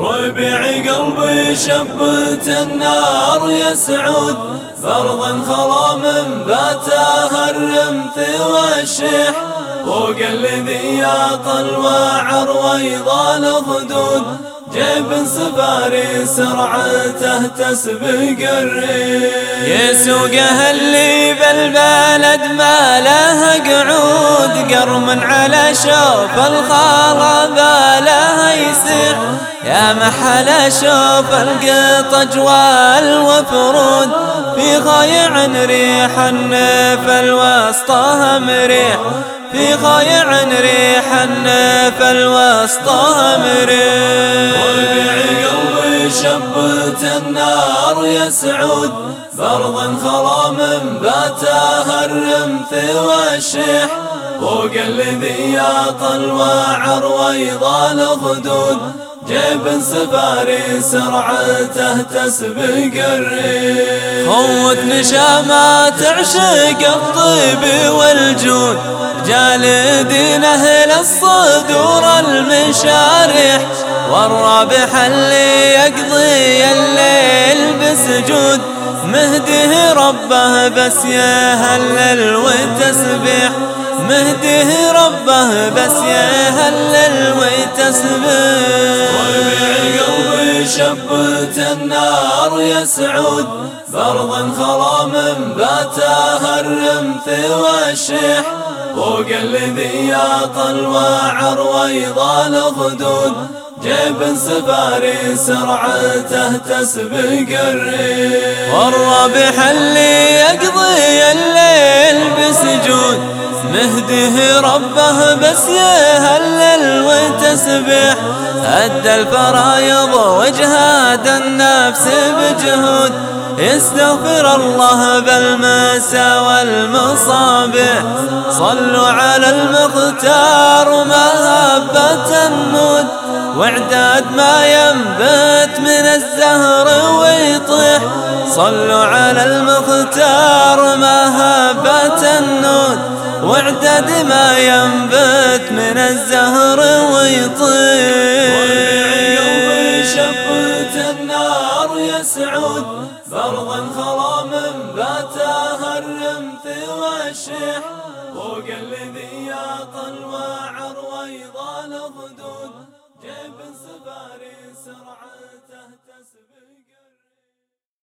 ربيع قلبي شبت النار فرضا خلا من باتاه الرمث والشيح فوق الذي يطل وعر ويضا الخدود جيب سفاري سرعته تسبق الريح. يسوقه اللي بالبلد ما له قعود قرم على شوف الخرابه له يسيح يا محل شوف القطج والوفرود في خايع ريح النفل وسطها مريح. في خايع ريح النفل وسطها مريح. شبت النار يا سعود من باتاه الرمث والشيح فوق الذي يطل وعر ويضال خدود جيب سفاري سرعته تسبق الريح. خوت نشامات تعشق الطيب والجود. رجال دين أهل الصدور المشارح. والرابح اللي يقضي الليل بسجود. مهده ربه بس يهلل وتسبح مهده ربه بس يهلل وتسبح قلبي شبت النار يا سعود فرضا خلا من باتاه الرمث والشيح فوق الذي يطل وعر ويضال خدود جيب سفاري سرعته تسبق الريح والرابح اللي يقضي الليل بسجود مهده ربه بس يهلل وتسبح أدى الفرايض وجهاد النفس بجهود. يستغفر الله بالمساء والمصابح صلوا على المختار النود وإعداد ما ينبت من الزهر ويطيح. صلوا على المختار مهبة النود. وإعداد ما ينبت من الزهر ويطيح. شبت النار يا سعود فرضا خلا من باتاه الرمث والشيح فوق الذي يطل وعر ويضال خدود جيب سفاري سرعته تسبق